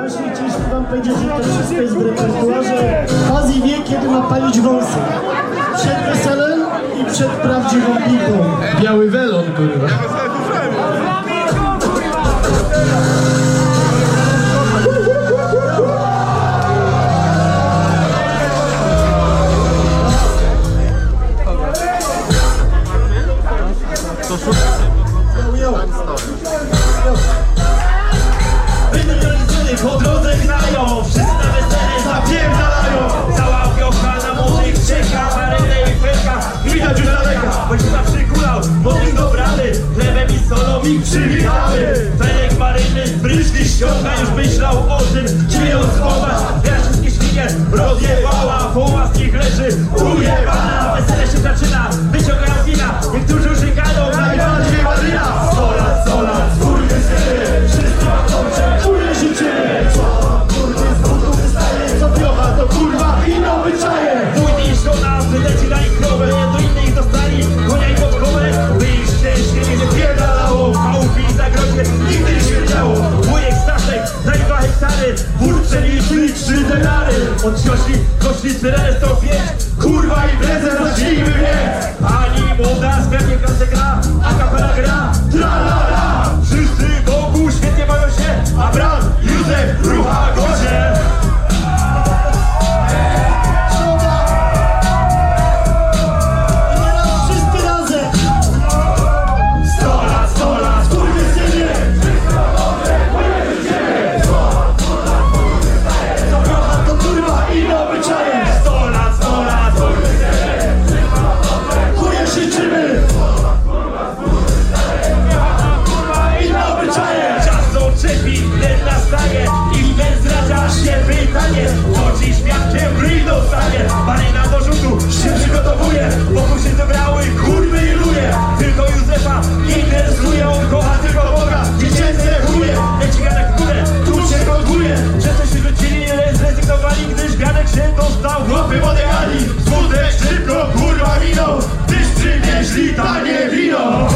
Właśnie chcieliśmy wam powiedzieć, że to wszystko jest w repertuarze. Fazi wie, kiedy ma palić wąsy. Przed weselem i przed prawdziwą i solą ich przywitamy. Felek Maryny z bryżki ściąga Już myślał o tym, schować Ja wszystkie świnie rozjebała Po łaskich leży. Ujebana Wesele się zaczyna, wyciągają wina Niektórzy już gadą, najbardziej Maryna Sola, sola, skurwysyny Wszyscy ma dobrze, kurde życzymy Co kurde z butu wystaje Co piocha to kurwa ino wyczaje. Wójt i żona wyleci na ich krowę Do innych dostali. Konia i podkowę ich szczęście nie wypierdalało Chałupy i nigdy nie śmierdziało. Wujek Staszek daj dwa hektary Wód przeliczyli trzy denary. Od siośli koszli syreny 105 Kurwa i prezes zacznijmy więc Pani młoda z pewnie gra A kapela stanie. Oczy świadkiem ryj dostanie. Marina do rzutu się przygotowuje Wokół się zebrały kurwy i luje. Tylko Józefa nie interesuje On kocha tylko Boga i się zrechuje Leci ganek w górę, tu się kolguje Przez to się rzucili, zrezygnowali Gdyż ganek się dostał, chłopy odegali Smutek szybko kurwa minął. Gdyż przywieźli tanie wino.